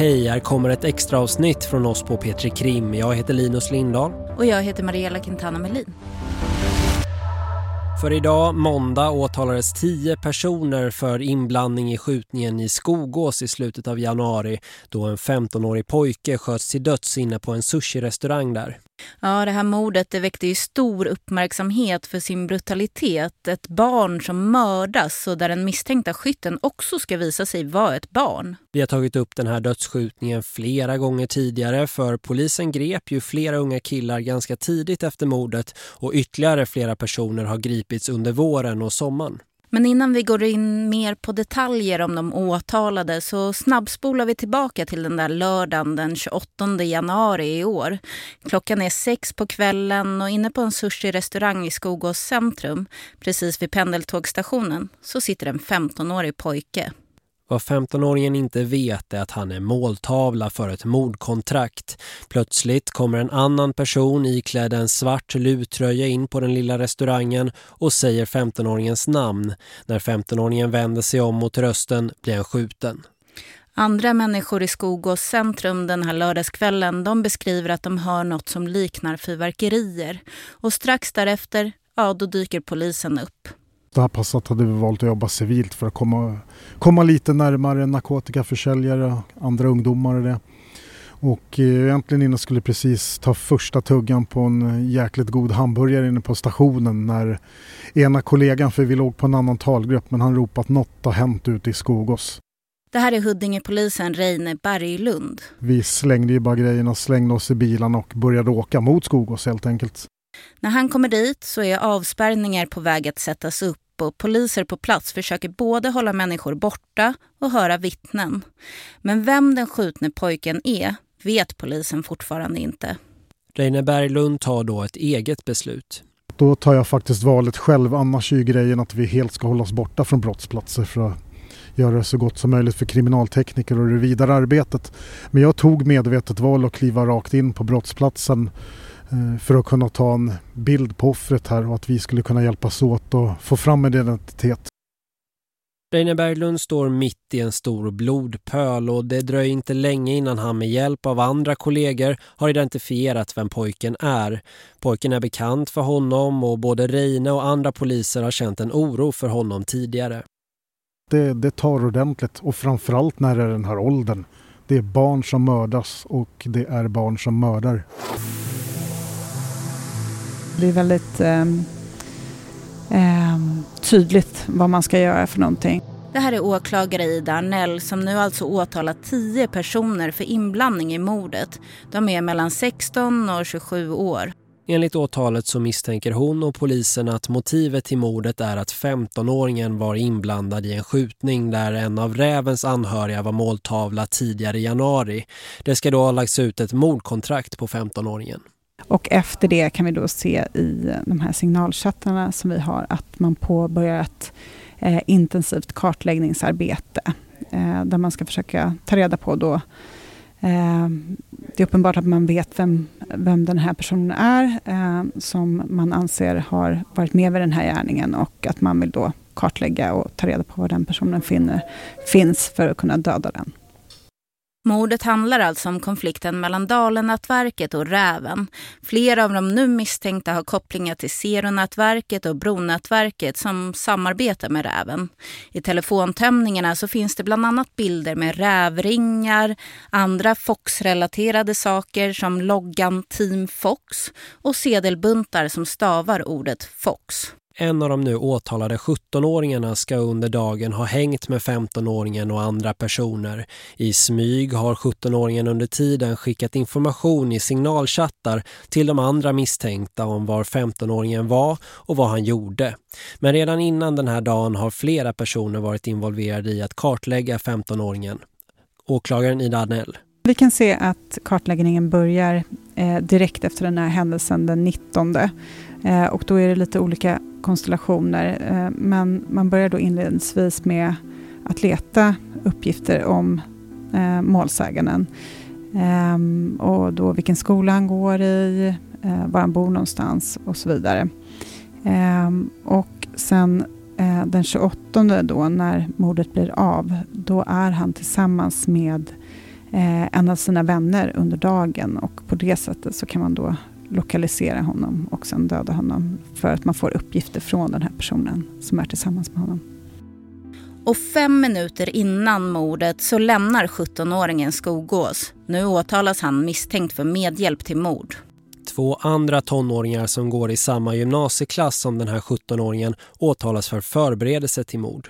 Hej, här kommer ett extra avsnitt från oss på Petri Krim. Jag heter Linus Lindahl. Och jag heter Mariella Quintana Melin. För idag, måndag, åtalades tio personer för inblandning i skjutningen i Skogås i slutet av januari då en 15-årig pojke sköts till döds inne på en sushi-restaurang där. Ja, det här mordet det väckte ju stor uppmärksamhet för sin brutalitet. Ett barn som mördas och där den misstänkta skytten också ska visa sig vara ett barn. Vi har tagit upp den här dödsskjutningen flera gånger tidigare för polisen grep ju flera unga killar ganska tidigt efter mordet och ytterligare flera personer har gripits under våren och sommaren. Men innan vi går in mer på detaljer om de åtalade så snabbspolar vi tillbaka till den där lördagen den 28 januari i år. Klockan är sex på kvällen och inne på en sushi-restaurang i Skogås centrum, precis vid pendeltågstationen, så sitter en 15-årig pojke. Vad 15-åringen inte vet är att han är måltavla för ett mordkontrakt. Plötsligt kommer en annan person iklädd en svart lutröja in på den lilla restaurangen och säger 15-åringens namn. När 15-åringen vänder sig om mot rösten blir han skjuten. Andra människor i Skogås centrum den här lördagskvällen de beskriver att de hör något som liknar fyrverkerier. Och strax därefter, ja då dyker polisen upp. Det här passet hade vi valt att jobba civilt för att komma, komma lite närmare narkotikaförsäljare och andra ungdomar. Och, det. och eh, egentligen innan skulle precis ta första tuggan på en jäkligt god hamburgare inne på stationen när ena kollegan, för vi låg på en annan talgrupp, men han ropade att något har hänt ute i Skogås. Det här är Huddingepolisen Reine Berglund. Vi slängde ju bara grejerna, slängde oss i bilarna och började åka mot Skogås helt enkelt. När han kommer dit så är avspärrningar på väg att sättas upp och poliser på plats försöker både hålla människor borta och höra vittnen. Men vem den skjutne pojken är vet polisen fortfarande inte. Reine Berglund tar då ett eget beslut. Då tar jag faktiskt valet själv, annars är ju grejen att vi helt ska hålla oss borta från brottsplatser för att göra det så gott som möjligt för kriminaltekniker och det vidare arbetet. Men jag tog medvetet val att kliva rakt in på brottsplatsen för att kunna ta en bild på offret här och att vi skulle kunna hjälpas åt och få fram en identitet. Reine Berglund står mitt i en stor blodpöl och det dröjer inte länge innan han med hjälp av andra kollegor har identifierat vem pojken är. Pojken är bekant för honom och både Reine och andra poliser har känt en oro för honom tidigare. Det, det tar ordentligt och framförallt när det är den här åldern. Det är barn som mördas och det är barn som mördar. Det är väldigt eh, eh, tydligt vad man ska göra för någonting. Det här är åklagare Ida Arnell som nu alltså åtalat tio personer för inblandning i mordet. De är mellan 16 och 27 år. Enligt åtalet så misstänker hon och polisen att motivet till mordet är att 15-åringen var inblandad i en skjutning där en av rävens anhöriga var måltavla tidigare i januari. Det ska då ha lagts ut ett mordkontrakt på 15-åringen. Och efter det kan vi då se i eh, de här signalchattarna som vi har att man påbörjar ett eh, intensivt kartläggningsarbete eh, där man ska försöka ta reda på då eh, det är uppenbart att man vet vem, vem den här personen är eh, som man anser har varit med vid den här gärningen och att man vill då kartlägga och ta reda på var den personen finner, finns för att kunna döda den. Mordet handlar alltså om konflikten mellan Dalennätverket och Räven. Flera av de nu misstänkta har kopplingar till Seronätverket och Bronätverket som samarbetar med Räven. I telefontömningarna så finns det bland annat bilder med rävringar, andra Fox-relaterade saker som loggan Team Fox och sedelbuntar som stavar ordet Fox. En av de nu åtalade 17-åringarna ska under dagen ha hängt med 15-åringen och andra personer. I smyg har 17-åringen under tiden skickat information i signalchattar till de andra misstänkta om var 15-åringen var och vad han gjorde. Men redan innan den här dagen har flera personer varit involverade i att kartlägga 15-åringen. Åklagaren Ida Arnell. Vi kan se att kartläggningen börjar eh, direkt efter den här händelsen den 19. Eh, och då är det lite olika konstellationer. Eh, men man börjar då inledningsvis med att leta uppgifter om eh, målsäganden. Ehm, och då vilken skola han går i, eh, var han bor någonstans och så vidare. Ehm, och sen den 28 då när mordet blir av, då är han tillsammans med en av sina vänner under dagen och på det sättet så kan man då lokalisera honom och sen döda honom för att man får uppgifter från den här personen som är tillsammans med honom. Och fem minuter innan mordet så lämnar 17-åringen Skogås. Nu åtalas han misstänkt för medhjälp till mord. Två andra tonåringar som går i samma gymnasieklass som den här 17-åringen åtalas för förberedelse till mord.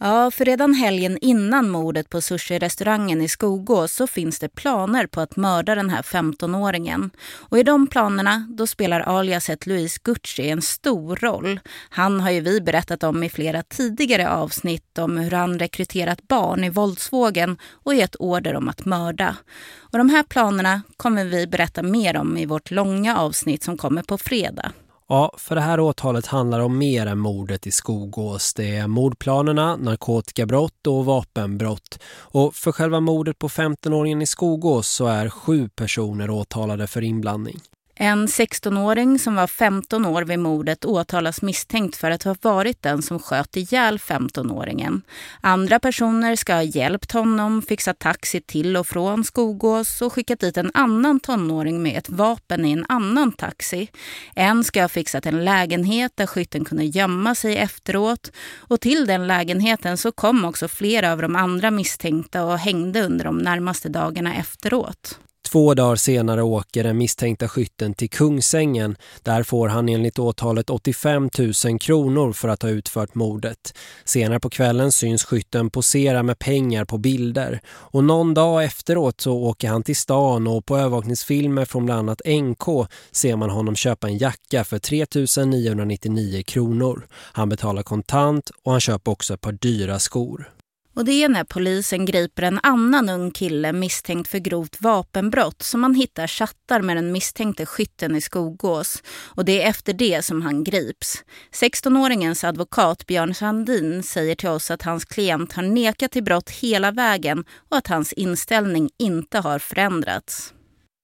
Ja, för redan helgen innan mordet på sushi-restaurangen i Skogås så finns det planer på att mörda den här 15-åringen. Och i de planerna då spelar aliaset Luis Gucci en stor roll. Han har ju vi berättat om i flera tidigare avsnitt om hur han rekryterat barn i våldsvågen och gett order om att mörda. Och de här planerna kommer vi berätta mer om i vårt långa avsnitt som kommer på fredag. Ja, för det här åtalet handlar om mer än mordet i Skogås. Det är mordplanerna, narkotikabrott och vapenbrott. Och för själva mordet på 15-åringen i Skogås så är sju personer åtalade för inblandning. En 16-åring som var 15 år vid mordet åtalas misstänkt för att ha varit den som sköt ihjäl 15-åringen. Andra personer ska ha hjälpt honom, fixat taxi till och från Skogås och skickat dit en annan tonåring med ett vapen i en annan taxi. En ska ha fixat en lägenhet där skytten kunde gömma sig efteråt. Och till den lägenheten så kom också flera av de andra misstänkta och hängde under de närmaste dagarna efteråt. Två dagar senare åker den misstänkta skytten till Kungsängen. Där får han enligt åtalet 85 000 kronor för att ha utfört mordet. Senare på kvällen syns skytten posera med pengar på bilder. Och någon dag efteråt så åker han till stan och på övervakningsfilmer från bland annat NK ser man honom köpa en jacka för 3 999 kronor. Han betalar kontant och han köper också ett par dyra skor. Och det är när polisen griper en annan ung kille misstänkt för grovt vapenbrott som man hittar chattar med den misstänkte skytten i Skogås. Och det är efter det som han grips. 16-åringens advokat Björn Sandin säger till oss att hans klient har nekat till brott hela vägen och att hans inställning inte har förändrats.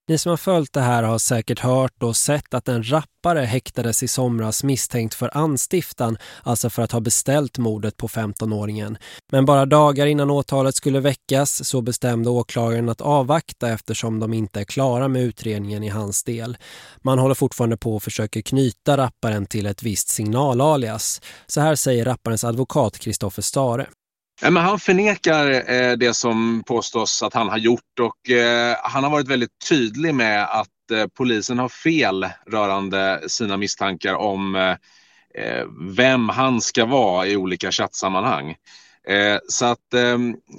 Ni som har följt det här har säkert hört och sett att en rappare häktades i somras misstänkt för anstiftan, alltså för att ha beställt mordet på 15-åringen. Men bara dagar innan åtalet skulle väckas så bestämde åklagaren att avvakta eftersom de inte är klara med utredningen i hans del. Man håller fortfarande på att försöka knyta rapparen till ett visst signalalias. Så här säger rapparens advokat Kristoffer Stare. Men han förnekar eh, det som påstås att han har gjort och eh, han har varit väldigt tydlig med att eh, polisen har fel rörande sina misstankar om eh, eh, vem han ska vara i olika chattsammanhang. Eh, så att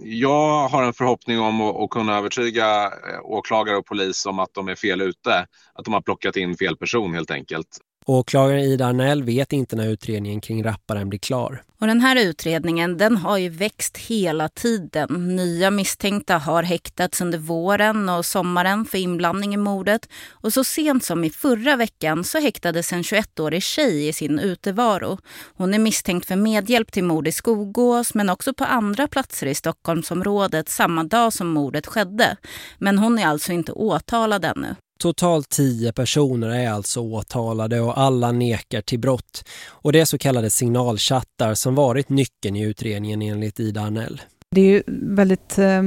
jag har en förhoppning om att kunna övertyga åklagare och polis om att de är fel ute. Att de har plockat in fel person helt enkelt. Åklagaren Ida Arnell vet inte när utredningen kring rapparen blir klar. Och den här utredningen den har ju växt hela tiden. Nya misstänkta har häktats under våren och sommaren för inblandning i mordet. Och så sent som i förra veckan så häktades en 21-årig tjej i sin utevaro. Hon är misstänkt för medhjälp till mord i Skogås men också på andra platser i Stockholmsområdet samma dag som mordet skedde. Men hon är alltså inte åtalad ännu. Totalt tio personer är alltså åtalade och alla nekar till brott. Och det är så kallade signalchattar som varit nyckeln i utredningen enligt Ida Arnell. Det är ju väldigt eh,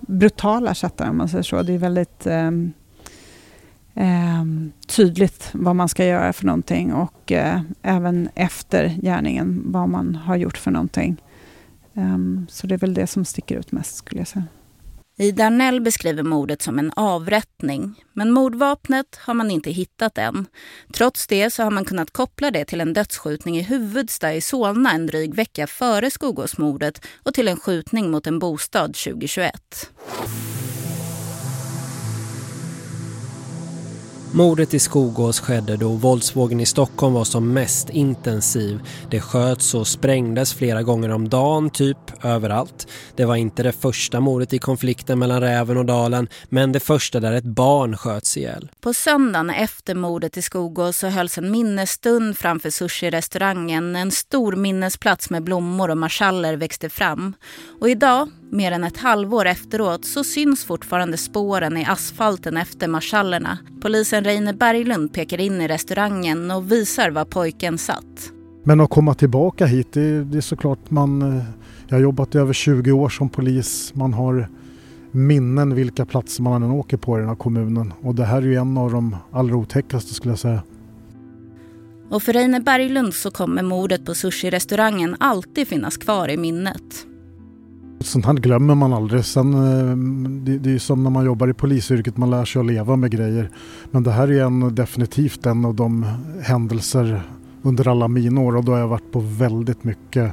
brutala chattar om man säger så. Det är väldigt eh, eh, tydligt vad man ska göra för någonting och eh, även efter gärningen vad man har gjort för någonting. Ehm, så det är väl det som sticker ut mest skulle jag säga. Ida Arnell beskriver mordet som en avrättning. Men mordvapnet har man inte hittat än. Trots det så har man kunnat koppla det till en dödsskjutning i Huvudsta i Solna en dryg vecka före Skogåsmordet och till en skjutning mot en bostad 2021. Mordet i Skogås skedde då våldsvågen i Stockholm var som mest intensiv. Det sköts och sprängdes flera gånger om dagen, typ överallt. Det var inte det första mordet i konflikten mellan Räven och Dalen, men det första där ett barn sköts ihjäl. På söndagen efter mordet i Skogås så hölls en minnesstund framför sushi-restaurangen. En stor minnesplats med blommor och marschaller växte fram. Och idag, mer än ett halvår efteråt, så syns fortfarande spåren i asfalten efter marschallerna. Polisen Reine Berglund pekar in i restaurangen och visar var pojken satt. Men att komma tillbaka hit, det, det är såklart man... Eh, jag har jobbat i över 20 år som polis. Man har minnen vilka platser man än åker på i den här kommunen. Och det här är ju en av de allra otäckaste skulle jag säga. Och för Reine Berglund så kommer mordet på sushi-restaurangen alltid finnas kvar i minnet. Sånt här glömmer man aldrig. Sen, eh, det, det är som när man jobbar i polisyrket, man lär sig att leva med grejer. Men det här är en, definitivt en av de händelser under alla mina år och då har jag varit på väldigt mycket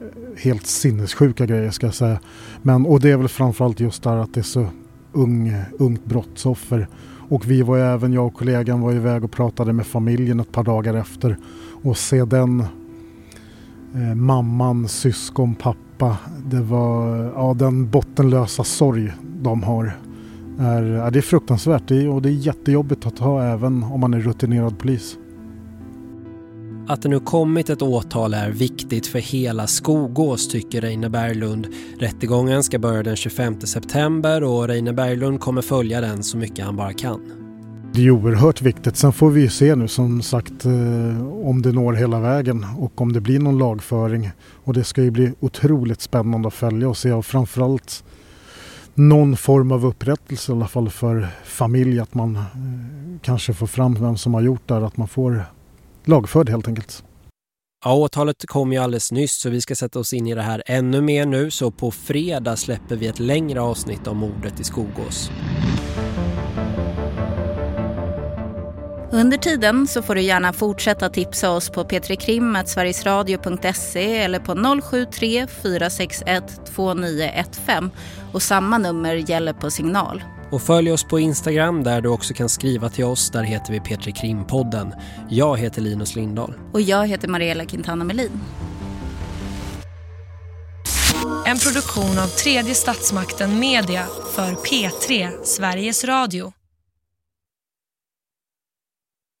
eh, helt sinnessjuka grejer ska jag säga. Men, och det är väl framförallt just där att det är så ung, ungt brottsoffer. Och vi var ju även, jag och kollegan var iväg och pratade med familjen ett par dagar efter. Och se den eh, mamman, syskon, pappa. Det var ja, den bottenlösa sorg de har. Är, ja, det är fruktansvärt det är, och det är jättejobbigt att ha även om man är rutinerad polis. Att det nu kommit ett åtal är viktigt för hela Skogås tycker Reine Berglund. Rättegången ska börja den 25 september och Reine Berglund kommer följa den så mycket han bara kan. Det är oerhört viktigt. Sen får vi se nu som sagt eh, om det når hela vägen och om det blir någon lagföring. Och det ska ju bli otroligt spännande att följa och se och framförallt någon form av upprättelse i alla fall för familj. Att man eh, kanske får fram vem som har gjort det här att man får lagförd helt enkelt. Ja, åtalet kom ju alldeles nyss så vi ska sätta oss in i det här ännu mer nu så på fredag släpper vi ett längre avsnitt om mordet i Skogås. Under tiden så får du gärna fortsätta tipsa oss på p3krim.sverigesradio.se eller på 073 461 2915 och samma nummer gäller på signal. Och följ oss på Instagram där du också kan skriva till oss. Där heter vi Petri Krimpodden. Jag heter Linus Lindahl. Och jag heter Mariella Quintana Melin. En produktion av tredje statsmakten Media för P3 Sveriges Radio.